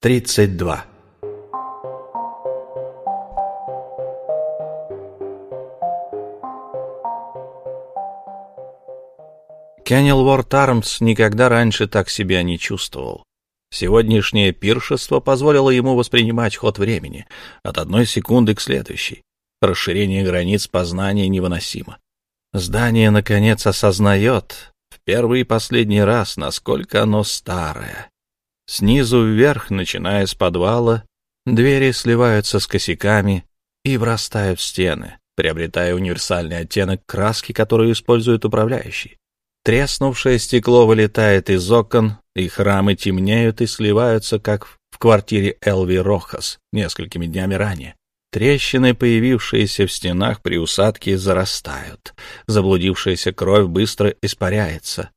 32. Кеннелворд Армс никогда раньше так себя не чувствовал. Сегодняшнее пиршество позволило ему воспринимать ход времени от одной секунды к следующей. Расширение границ познания невыносимо. Здание, наконец, осознает в первый и последний раз, насколько оно старое. Снизу вверх, начиная с подвала, двери сливаются с косяками и врастают в стены, приобретая универсальный оттенок краски, которую использует управляющий. Треснувшее стекло вылетает из окон, и храмы темнеют и сливаются, как в квартире Элви Рохас несколькими днями ранее. Трещины, появившиеся в стенах при усадке, зарастают. Заблудившаяся кровь быстро испаряется.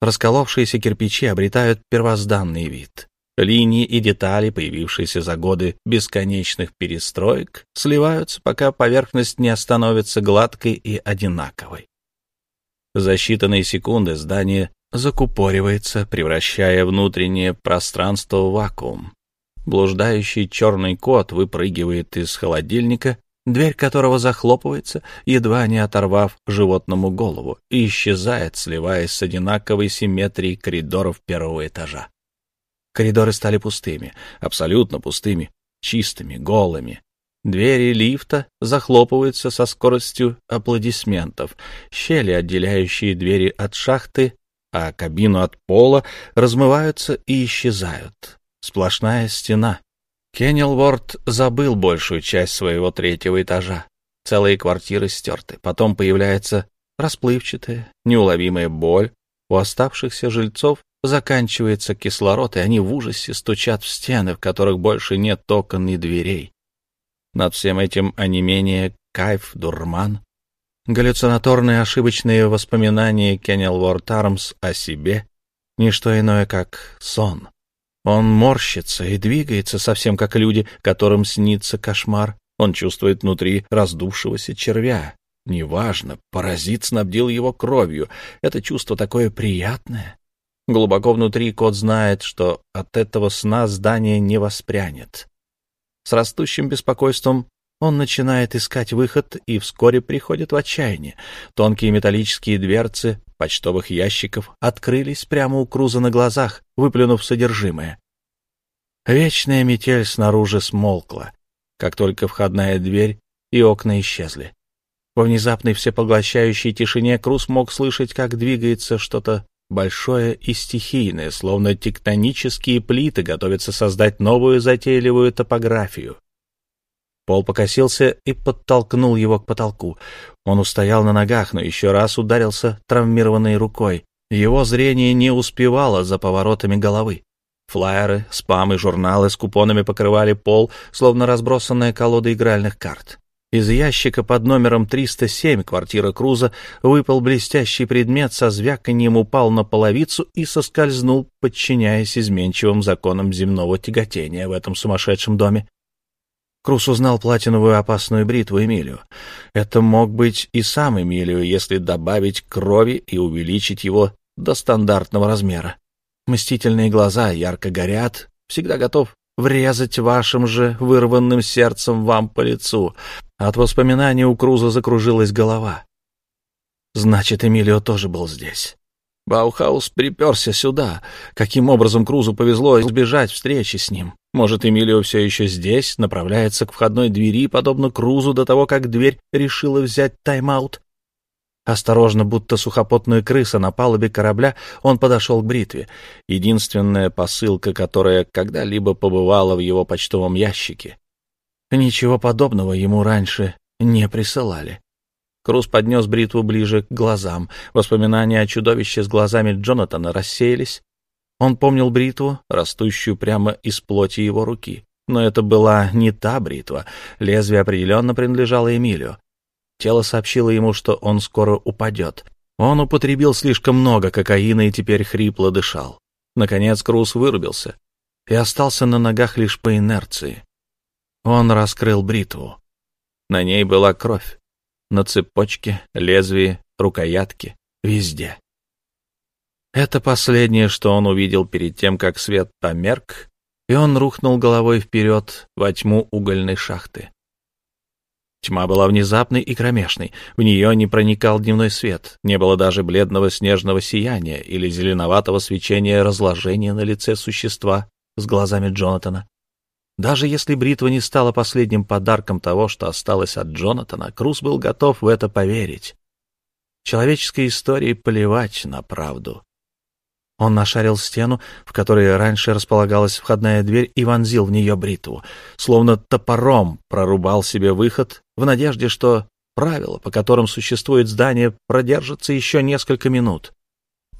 Расколовшиеся кирпичи обретают первозданный вид. Линии и детали, появившиеся за годы бесконечных перестроек, сливаются, пока поверхность не становится гладкой и одинаковой. За считанные секунды здание закупоривается, превращая внутреннее пространство в вакуум. Блуждающий черный кот выпрыгивает из холодильника дверь которого захлопывается, едва не оторвав животному голову, и исчезает, сливаясь с одинаковой симметрией коридоров первого этажа. Коридоры стали пустыми, абсолютно пустыми, чистыми, голыми. Двери лифта захлопываются со скоростью аплодисментов, щели, отделяющие двери от шахты, а кабину от пола, размываются и исчезают. Сплошная стена, Кеннелворд забыл большую часть своего третьего этажа. Целые квартиры стерты. Потом появляется расплывчатая, неуловимая боль. У оставшихся жильцов заканчивается кислород, и они в ужасе стучат в стены, в которых больше нет окон и дверей. Над всем этим онемение, кайф, дурман, галлюцинаторные ошибочные воспоминания Кеннелворд Армс о себе — ничто иное, как сон. Он морщится и двигается совсем как люди, которым снится кошмар. Он чувствует внутри раздувшегося червя. Неважно, паразит снабдил его кровью. Это чувство такое приятное. Глубоко внутри кот знает, что от этого сна здание не воспрянет. С растущим беспокойством он начинает искать выход и вскоре приходит в отчаяние. Тонкие металлические дверцы почтовых ящиков открылись прямо у Круза на глазах, выплюнув содержимое. Вечная метель снаружи смолкла, как только входная дверь и окна исчезли. Во внезапной всепоглощающей тишине Круз мог слышать, как двигается что-то большое и стихийное, словно тектонические плиты готовятся создать новую затейливую топографию. Пол покосился и подтолкнул его к потолку. Он устоял на ногах, но еще раз ударился травмированной рукой. Его зрение не успевало за поворотами головы. Флайеры, спам и журналы с купонами покрывали пол, словно разбросанная колода игральных карт. Из ящика под номером 307 квартира Круза выпал блестящий предмет, со звяканьем упал на половицу и соскользнул, подчиняясь изменчивым законам земного тяготения в этом сумасшедшем доме. Крус узнал платиновую опасную бритву Эмилию. Это мог быть и сам Эмилию, если добавить крови и увеличить его до стандартного размера. Мстительные глаза ярко горят, всегда готов врезать вашим же вырванным сердцем вам по лицу. От воспоминаний у Круза закружилась голова. Значит, Эмилио тоже был здесь. Баухаус приперся сюда. Каким образом Крузу повезло избежать встречи с ним? Может, Эмилио все еще здесь, направляется к входной двери, подобно Крузу, до того, как дверь решила взять тайм-аут? Осторожно, будто сухопутная крыса на палубе корабля, он подошел к бритве. Единственная посылка, которая когда-либо побывала в его почтовом ящике. Ничего подобного ему раньше не присылали. Круз поднес бритву ближе к глазам. Воспоминания о чудовище с глазами Джонатана рассеялись. Он помнил бритву, растущую прямо из плоти его руки. Но это была не та бритва. Лезвие определенно принадлежало Эмилию. Тело сообщило ему, что он скоро упадет. Он употребил слишком много кокаина и теперь хрипло дышал. Наконец Круз вырубился и остался на ногах лишь по инерции. Он раскрыл бритву. На ней была кровь. На цепочке, лезвии, рукоятке, везде. Это последнее, что он увидел перед тем, как свет померк, и он рухнул головой вперед во тьму угольной шахты. Тьма была внезапной и кромешной, в нее не проникал дневной свет, не было даже бледного снежного сияния или зеленоватого свечения разложения на лице существа с глазами Джонатана. Даже если бритва не стала последним подарком того, что осталось от Джонатана, Круз был готов в это поверить. Человеческой истории плевать на правду. Он нашарил стену, в которой раньше располагалась входная дверь, и вонзил в нее бритву, словно топором прорубал себе выход в надежде, что правила, по которым существует здание, продержатся еще несколько минут.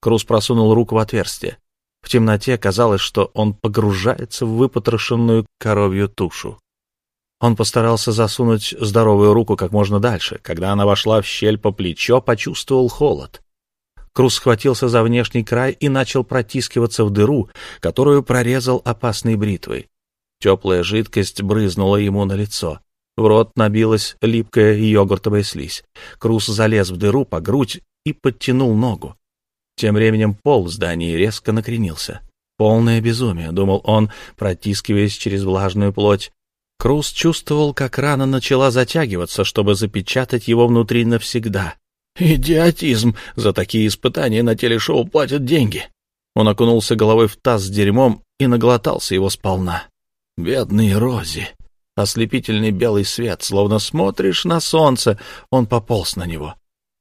Круз просунул руку в отверстие. В темноте казалось, что он погружается в выпотрошенную коровью тушу. Он постарался засунуть здоровую руку как можно дальше. Когда она вошла в щель по плечо, почувствовал холод. Круз схватился за внешний край и начал протискиваться в дыру, которую прорезал опасной бритвой. Теплая жидкость брызнула ему на лицо. В рот набилась липкая йогуртовая слизь. Круз залез в дыру по грудь и подтянул ногу. Тем временем пол в здании резко накренился. Полное безумие, думал он, протискиваясь через влажную плоть. Круз чувствовал, как рана начала затягиваться, чтобы запечатать его внутри навсегда. Идиотизм! За такие испытания на телешоу платят деньги. Он окунулся головой в таз с дерьмом и наглотался его сполна. Бедный Рози! Ослепительный белый свет, словно смотришь на солнце, он пополз на него.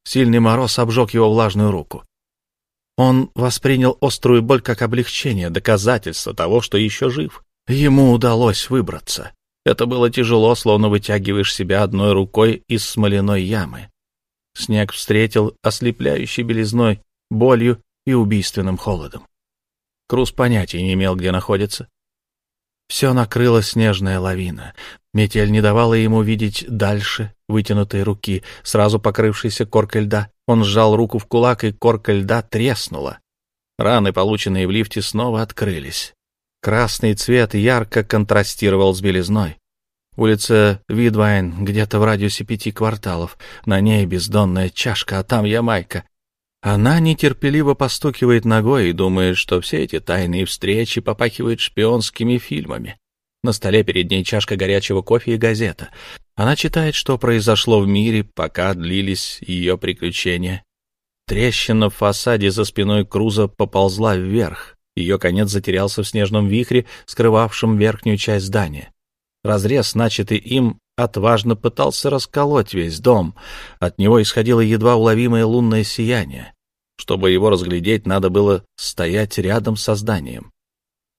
Сильный мороз обжег его влажную руку. Он воспринял острую боль как облегчение, доказательство того, что еще жив. Ему удалось выбраться. Это было тяжело, словно вытягиваешь себя одной рукой из смоляной ямы. Снег встретил ослепляющей белизной, болью и убийственным холодом. Круз понятия не имел, где находится. Все накрыла снежная лавина. Метель не давала ему видеть дальше вытянутой руки, сразу покрывшейся коркой льда. Он сжал руку в кулак, и корка льда треснула. Раны, полученные в лифте, снова открылись. Красный цвет ярко контрастировал с белизной. Улица Видвайн, где-то в радиусе пяти кварталов. На ней бездонная чашка, а там Ямайка. Она нетерпеливо постукивает ногой и думает, что все эти тайные встречи попахивают шпионскими фильмами. На столе перед ней чашка горячего кофе и газета. Она читает, что произошло в мире, пока длились ее приключения. Трещина в фасаде за спиной Круза поползла вверх. Ее конец затерялся в снежном вихре, скрывавшем верхнюю часть здания. Разрез, начатый им, отважно пытался расколоть весь дом. От него исходило едва уловимое лунное сияние. Чтобы его разглядеть, надо было стоять рядом со зданием.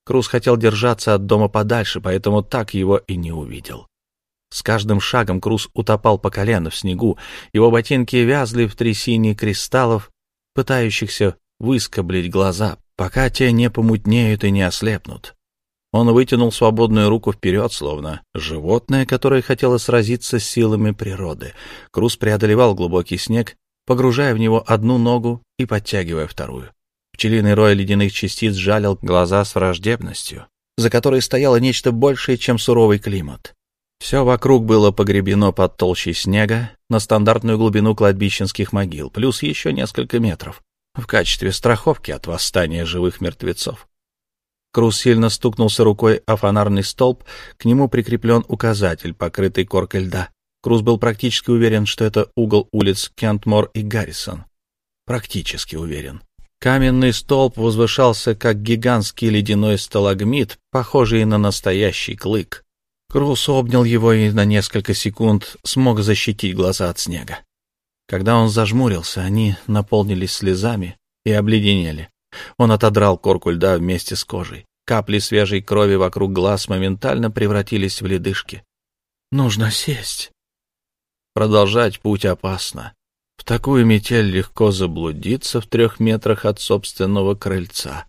Круз хотел держаться от дома подальше, поэтому так его и не увидел. С каждым шагом Круз утопал по колено в снегу, его ботинки вязли в трясине кристаллов, пытающихся выскоблить глаза, пока те не помутнеют и не ослепнут. Он вытянул свободную руку вперед, словно животное, которое хотело сразиться с силами природы. Круз преодолевал глубокий снег, погружая в него одну ногу и подтягивая вторую. Пчелиный рой ледяных частиц жалил глаза с враждебностью, за которой стояло нечто большее, чем суровый климат. Все вокруг было погребено под толщей снега на стандартную глубину кладбищенских могил, плюс еще несколько метров, в качестве страховки от восстания живых мертвецов. Круз сильно стукнулся рукой о фонарный столб, к нему прикреплен указатель, покрытый коркой льда. Круз был практически уверен, что это угол улиц Кентмор и Гаррисон. Практически уверен. Каменный столб возвышался, как гигантский ледяной сталагмит, похожий на настоящий клык. Круз обнял его и на несколько секунд смог защитить глаза от снега. Когда он зажмурился, они наполнились слезами и обледенели. Он отодрал корку льда вместе с кожей. Капли свежей крови вокруг глаз моментально превратились в ледышки. Нужно сесть. Продолжать путь опасно. В такую метель легко заблудиться в трех метрах от собственного крыльца.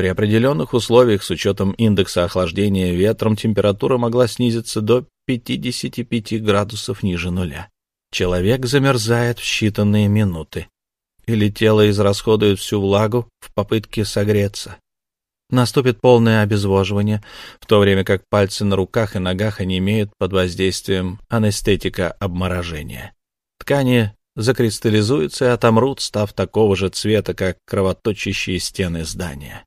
При определенных условиях, с учетом индекса охлаждения ветром, температура могла снизиться до 55 градусов ниже нуля. Человек замерзает в считанные минуты или тело израсходует всю влагу в попытке согреться. Наступит полное обезвоживание, в то время как пальцы на руках и ногах онемеют под воздействием анестетика обморожения. Ткани закристаллизуются и отомрут, став такого же цвета, как кровоточащие стены здания.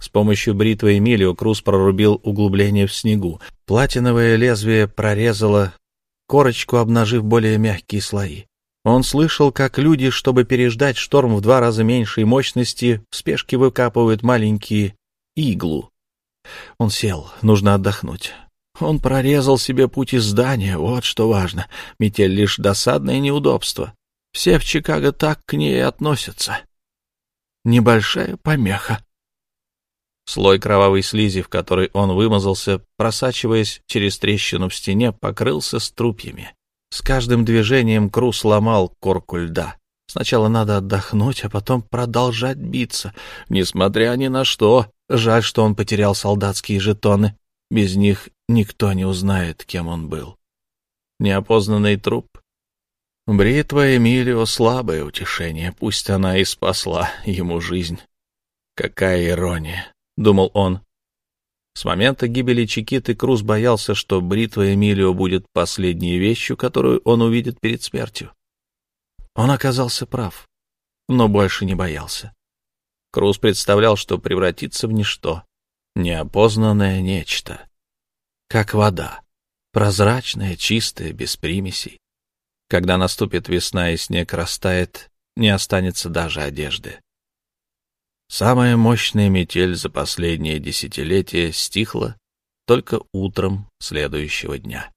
С помощью бритвы Эмилио Круз прорубил углубление в снегу. Платиновое лезвие прорезало корочку, обнажив более мягкие слои. Он слышал, как люди, чтобы переждать шторм в два раза меньшей мощности, в спешке выкапывают маленькие иглу. Он сел, нужно отдохнуть. Он прорезал себе путь из здания, вот что важно. Метель лишь досадное неудобство. Все в Чикаго так к ней относятся. Небольшая помеха. Слой кровавой слизи, в который он вымазался, просачиваясь через трещину в стене, покрылся струпьями. С каждым движением Крус ломал корку льда. Сначала надо отдохнуть, а потом продолжать биться. Несмотря ни на что, жаль, что он потерял солдатские жетоны. Без них никто не узнает, кем он был. Неопознанный труп. Бритва Эмилио — слабое утешение, пусть она и спасла ему жизнь. Какая ирония! — думал он. С момента гибели Чикиты Круз боялся, что бритва Эмилио будет последней вещью, которую он увидит перед смертью. Он оказался прав, но больше не боялся. Круз представлял, что превратится в ничто, неопознанное нечто, как вода, прозрачная, чистая, без примесей. Когда наступит весна и снег растает, не останется даже одежды. Самая мощная метель за последнее десятилетие стихла только утром следующего дня.